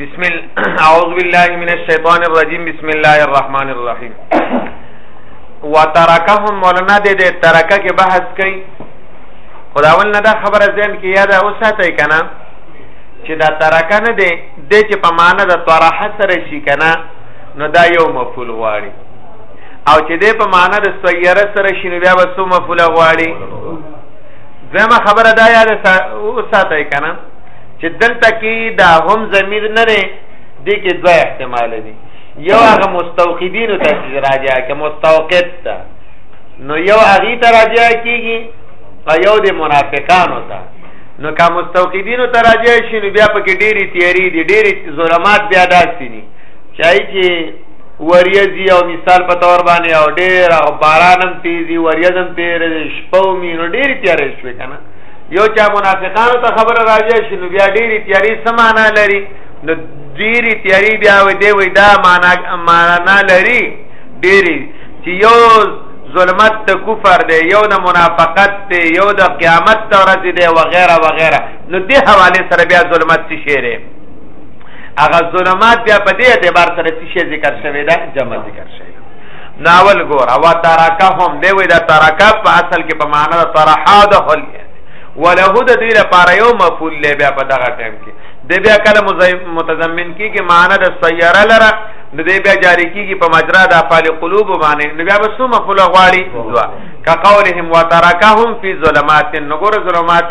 بسم الله اعوذ بالله من الشیطان الرجیم بسم الله الرحمن الرحیم وترکهم مولانا دې دې ترکه کې بحث کړي خداول نه دا خبره ځین کې یاد اوساته کنا چې دا ترکه نه دې دې چې په معنا د طرحه سره شي کنا نو دا یو مفعول غواړي او چې دې په معنا د سیاره سره شنو بیا وسو مفعول غواړي زما خبره دا یاد وساتای کنه چې دلته کې دا هم ضمیر نه دی د کې دوه احتمال دي یو هغه مستوقدین ته چې راځي کې مستوقد ته نو یو هغه ته راځي کېږي او یو د منافقانو ته نو کا مستوقدین ته راځي شي نو بیا پکې ډېری تیاری دي ډېری ظلمات بیا داسې دي چای چې وریځي او مثال په تور باندې او ډیر او بارانم تیزی وریځم تیر شپو مینو ډیر تیارې شوې کنه یو چا منافقانو ته خبره راځي شنو بیا ډیر تیارې سمانا لري نو ډیر تیارې بیا وې دی وې دا معنا معنا لري ډیر چې یو ظلمت ته کفر دی یو د منافقت دی یو د قیامت ته ورځ دی وغیرہ وغیرہ نو دې حواله سره بیا ظلمت څه شی هغه ظلمات بیا په دې اعتبار سره چې ذکر شوی دا جمع ذکر شوی ناول ګور او ترکه هم دی وی دا ترکه په اصل کې په معنا دا طرحا د خل وله د دې لپاره یو مفعول له بیا په دغه ټیم کې د بیا کله متضمن کی کې معنا د سیاره لره د دې بیا جاری کیږي په مجرا د افعال قلوب باندې نو بیا بسو مفعول غواړي دوا کقولهم وترکهم فی ظلمات نګور ظلمات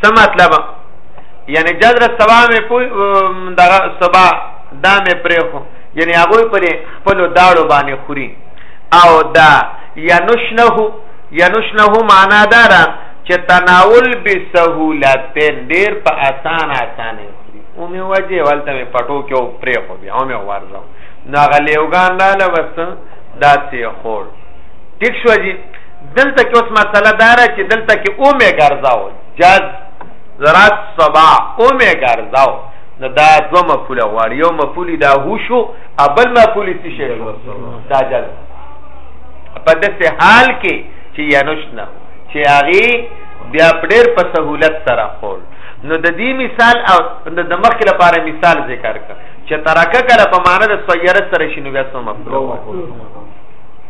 څه مطلب یعنی جذر سبا مې پوي دغه سبا دا مې پرې خو یعنی هغه پرې خپل داړو باندې خوري او دا ینشنه ینشنه معنا دارا چې تناول به سهولت ډیر په اسان اسانه خوري او مې وجه ولته مې پټو کې پرې خو بیا مې ورځو نو غلیوګان لاله وسته داسې خور ټیک شو جی دلته کې اوس مسله دا ده چې دلته کې او مې ګرځاو جز زرات سبا او مې ګرځاو نو دا دو مفعول غواړي یو مفعول دا هو شو ابل مفعول څه شي دا جز په داسې حال کې چې یانوش نه چې هغه بیا پډیر په سهولت سره خول نو د دې مثال او د مخ لپاره مثال ذکر کړ چې ترکه کله په معنی د سیاره سره شنو بیا سم مفعول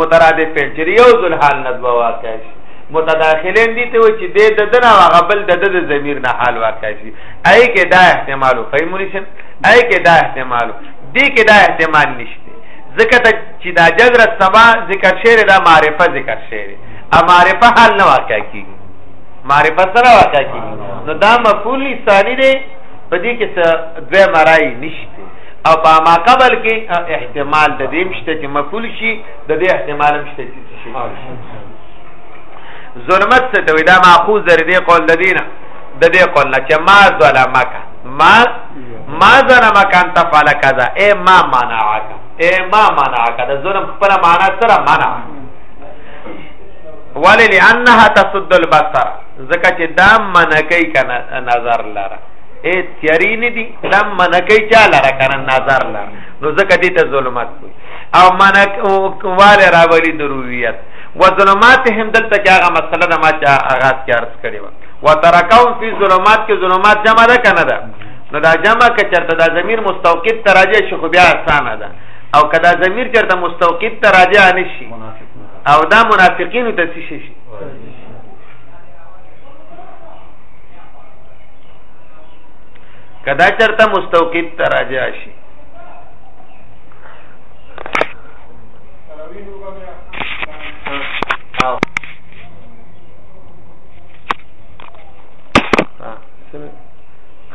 مترادفین چې یو ځل حال نه دوا واقع شي متداخلین دي ته چې د ددنه هغه بل د د ضمیر نه حال واقع شي اي کې دا احتمال فهمونی شن اي کې دا احتمال دي کې دا احتمال نشته ځکه چې دا جذر سما ذکر شعر دا معرفه ذکر شعر ا معرفه حال نه واقع کیږي معرفه سره واقع کیږي نو دا مفعول ثانی دی په دې کې څه دوه مرای نشته او په ما قبل کې احتمال د دې مشته چې مقبول شي د دې احتمال مشته چې شي ظلمت څه ته وي دا ماخوذ در دې قول د دینه د دې قول نه چې ما ظلمک ما ما ظلمک ان تفعل کذا اے ما منعک اے ما منعک د ظلم خپل معنا سره منع ولې لانها تسد البصر زکه چې دا منکې کنه نظر لره اے تیاری نه دي دا منکې چا لره کنه نظر لره نو ځکه دې ته ظلمات کوي او منک واله راولي درویت و ظلماتهم دلته کې هغه مسله ده ما چې آغاز کې عرض کړې و وترکون فی ظلمات کې ظلمات جمع ده کنه ده نو دا جمع کې چرته دا ضمیر مستوقف تراجع شي خو بیا اسانه ده او کدا ضمیر چرته مستوقف تراجع نشي او دا منافقین ته شي شي کدا چرته مستوقف ته راځي شي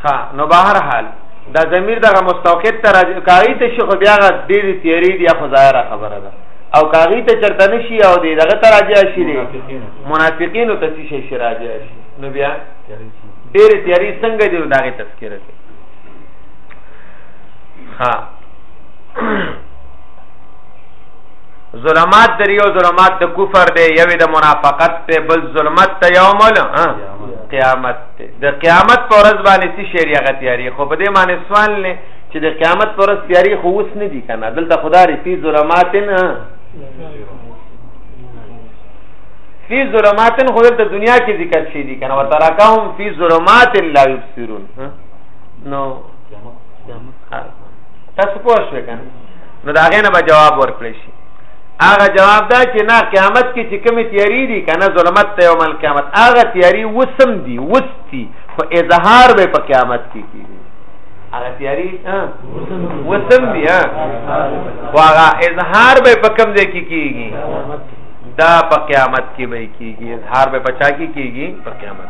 ها نو بهر حال دا ضمیر دغه مستوقف ته راځي کاری ته شیخ بیا غ دې دې تیری دی خو ظاهره خبره ده او کاری ته چرته نشي او دې دغه ته راځي شي منافقین ته شي شي راځي شي نو بیا ډېرې تیاری څنګه دی دا غي تذکرہ کوي ها ظلمات در یو ظلمات د کفر دی یوې د منافقت ته بل ظلمت ته یومل قیامت ته د قیامت پر ورځ باندې څه شریعه غتیاری خو په دې معنی سوال نه چې د قیامت پر ورځ تیاری خو اوس نه دی کنه دلته خدای ری فی ظلماتن فی ظلمات خو دلته دنیا کې ذکر شي دي کنه وترکهم فی ظلمات لا یبصرون نو تاسو پوه شئ کنه نو دا غینه به جواب ورکړی شي هغه جواب دا چې نه قیامت کې چې کومې تیاری دي کنه ظلمت ته یوم القیامت هغه تیاری وسم دي وستي خو اظهار به په قیامت کې کیږي هغه تیاری وسم دي ها واغه اظهار به په کوم ځای کې کیږي دا په قیامت کې به کیږي اظهار به پچا کې کیږي په قیامت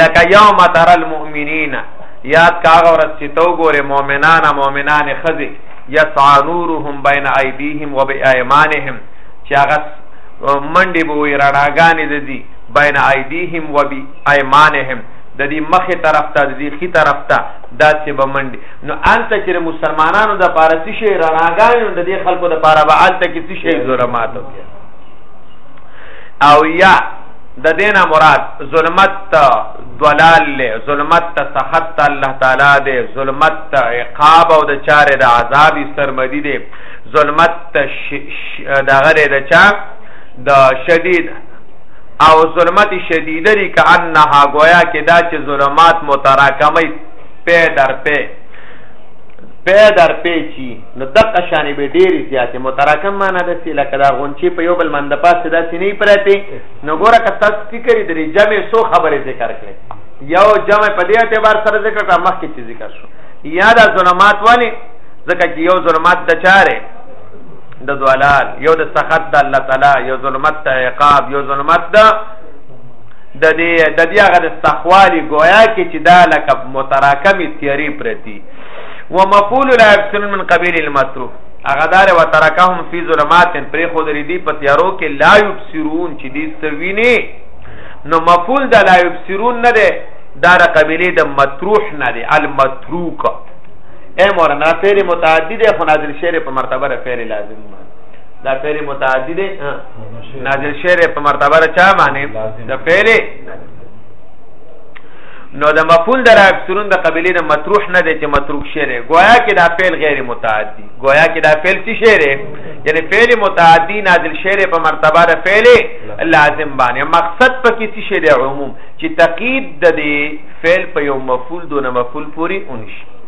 لک یوم تر المؤمنین یاد کاغه ورځ چې تو ګوره مؤمنان مؤمنان خزي یسعا نورهم بین ایدیهم و بایمانهم چې هغه منډي به وي رڼاګانې د دې بین ایدیهم و بایمانهم د دې مخه طرف ته د دې خي طرف ته دا چې به منډي نو انت چې مسلمانانو د پاره څه شي رڼاګانو د دې خلکو د پاره به الته کې څه شي ظلمات او یا د دینه مراد ظلمت ضلال له ظلمت سخط الله تعالی دې ظلمت عقاب او د چاره د عذاب سرمدی دې ظلمت دغه د چا د شدید او ظلمت شدیده ری که انها گویا کې دا چې ظلمات متراکمه پې در پې پې در پې چی نو دغه شانې به ډېری زیاتې متراکم معنا د سی لکه دا غونچې په یو بل مند پاسې داسې نه پراته نو ګوره که تاسو فکر درې جمع سو خبرې ذکر کړې یو جمع په دې اعتبار سره ذکر کړه مخکې چې ذکر شو یا دا ظلمات والی ځکه چې یو ظلمات د چاره د ضلال یو د سخط د الله تعالی یو ظلمت د عقاب یو ظلمت د د دې د دې هغه د سخوالي گویا کې چې دا لکه متراکمې تیری پرتی و مفعول لا يفسن من قبيل المتروف هغه دار و ترکهم فی ظلمات پر خود ردی په تیارو کې لا يبصرون چې دې سوینه نو مفعول د لا يبصرون نه ده دار قبيله د مطروح نه ده المتروک اے مولانا فعل متعدی ده خو نازل شعر په مرتبه فعل لازم ده دا فعل متعدی ده نازل شعر په مرتبه را چا باندې د پهلې نو د مفعول در اکثرون د قبیله نه مطروح نه دی چې متروک شعر گویا کې دا فعل غیر متعدی گویا کې دا فعل څه شعر یعنی فعل متعدی نازل شعر په مرتبه د فعل لازم باندې مقصد په کې څه شعر عموم چې تقید د فعل په یو مفعول دون مفعول پوری اونشي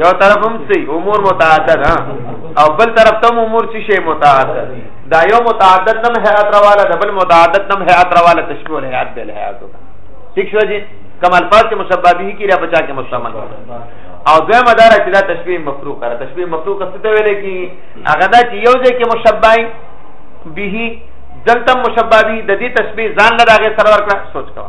یو طرف هم سي امور متعدد ها او بل طرف ته امور چې شی متعدد دا یو متعدد نم هيئت رواله د بل متعدد نم هيئت رواله تشمول هيئت بل هيئت ٹھیک شو جی کم الفاظ کې مشبہ به کی را بچا کې مشتمل او دوی مدار چې دا تشبیه مفروع کړه تشبیه مفروع څه ته ویل کی هغه دا چې یو ځای کې مشبای به دلته مشبہ به د دې تشبیه ځان لږه سره ورکړه سوچ کوا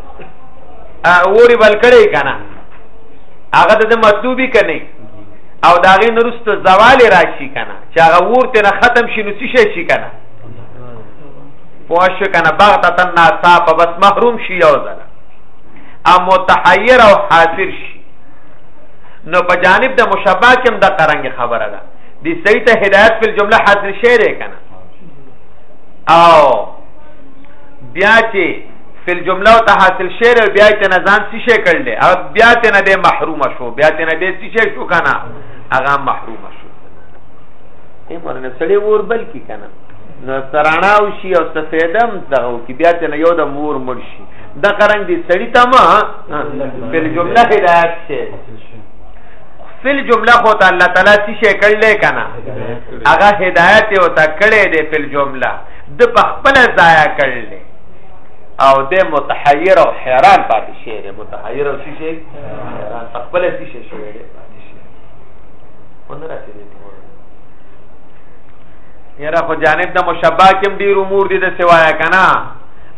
اوري بل کړي کنه هغه د مطلوبي کني او دا غي نرست زوال راشي کنه چې هغه ورته نه ختم شي نو څه شي کنه پوښ کنه بغت تنا صاحب بس محروم شي یو ځل ا متحیر او حاضر شي نو په جانب د مشابه کې هم د قرنګ خبره ده د صحیح ته هدایت په جمله حاضر شي ده کنه او بیا چې فل جمله او تحاصل شعر بیا ته نه ځان څه شي کړل او بیا ته نه دې محروم شو بیا ته نه دې څه شي شو کنه هغه محروم شو ته مرنه سړی ور بل کی کنه نو سرانا او شي او سفیدم دغه کی بیا ته نه یو د مور مړ شي دا قرنګ دي سړی ته ما فل جمله هدایت شي فل جمله خو ته الله تعالی څه شي کړل کنه هغه هدایت او تا کړې دې فل جمله د په خپل ضایع کړل او د متحیر او حیران پاتې شي د متحیر او شي شي حیران خپل شي شي شي دی پاتې شي ونه راځي دې یاره خو جانب د مشبہ کې ډیر امور دي د سوایا کنه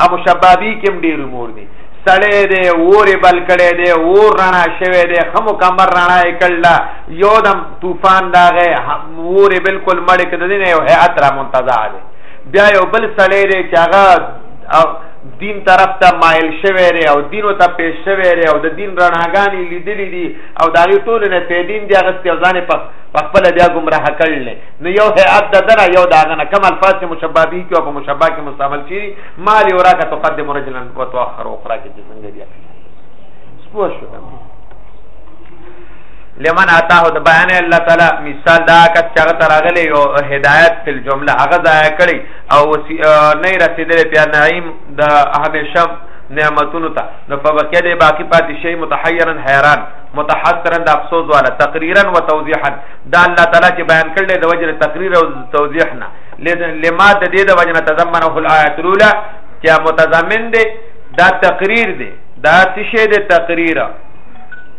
ا مشبابی کې ډیر امور دي سړې دې اورې بل کړې دې اور رڼا شوه دې خمو کمر رڼا کړلا یو دم طوفان داغه اورې بالکل مړ کړې دې نه یو هيئت را منتظر دي بیا یو بل سړی دی چې هغه دین طرف ته مایل شوی دی او دینو ته پیش شوی دی او د دین رڼاګانې لیدلې دي او د هغې ټولې نه فیدین دی هغه او ځان په خپله بیا ګمراه کړل نو یو هیئت د دره یو د هغه نه کم الفاظ چې مشبه به کي او په مشبه کې مستعمل شي مال یو راکه تقدم رجلا و تؤخر اخرى کې څنګه بیا سپوه شو لمن اتاه د بیان الله تعالی مثال دا کس چې هغه تراغلی یو هدایت په جمله هغه ځای کړی او نه رسیدل په نعیم د همیشه نعمتونو ته نو په بقیه دی باقی پاتې شي متحیرا حیران متحسرا د افسوس والا تقریرا و توضیحا دا الله تعالی چې بیان کړل د وجه تقریر او توضیح نه لما د دې د وجه تضمنه الایات الاولى چې متضمن دی دا تقریر دی دا څه شی دی تقریر